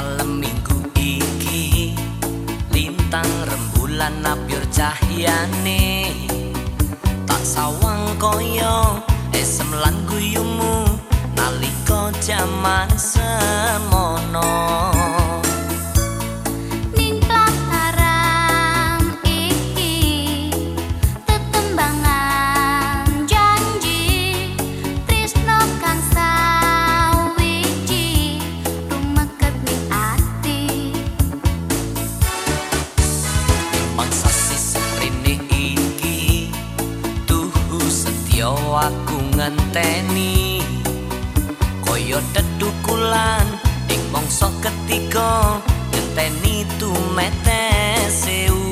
malam minggu iki lintang rembulan nabyur cahyane. Tak sawang koyo esem lan guyumu nalika jaman semono. Ngenteni. Koyo dedukulan ing mangsa ketiga ngenteni tumete seudan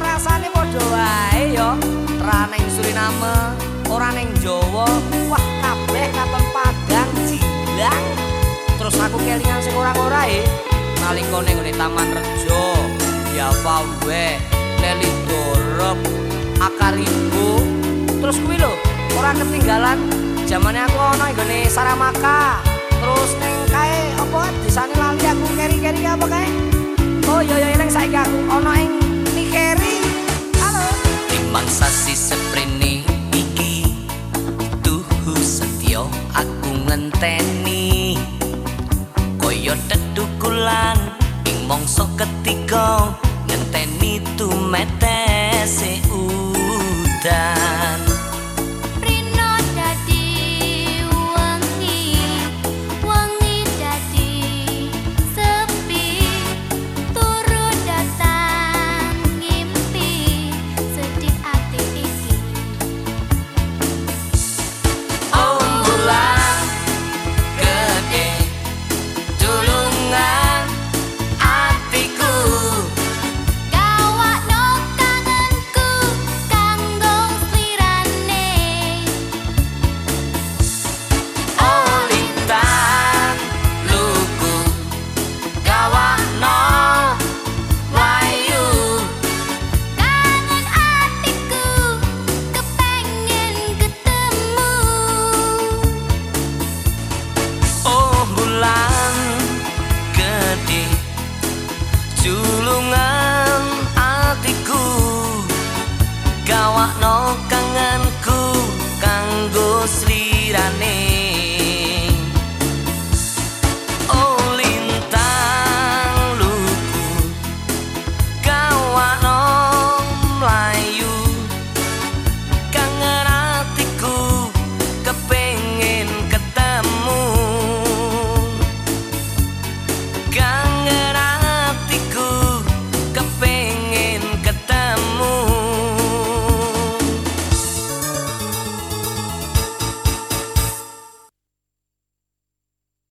rasane padha wae ya. Ora ning Suriname, ora ning Jawa, wah kabeh katon Padang jilang. Terus aku kelingan sing ora-ora e. Nalika ning Taman Rejo, ya wae, Leli Dorop, Akaribu. Terus kuwi lho, ora ketinggalan zamane aku ana nggone Saramaka. Terus ning kae apa desane lali aku keri-keri apa kae? Ngenteni. Koyo tetukulan ing mangsa ketiga ngenteni tumete seudan julungan atiku gawakno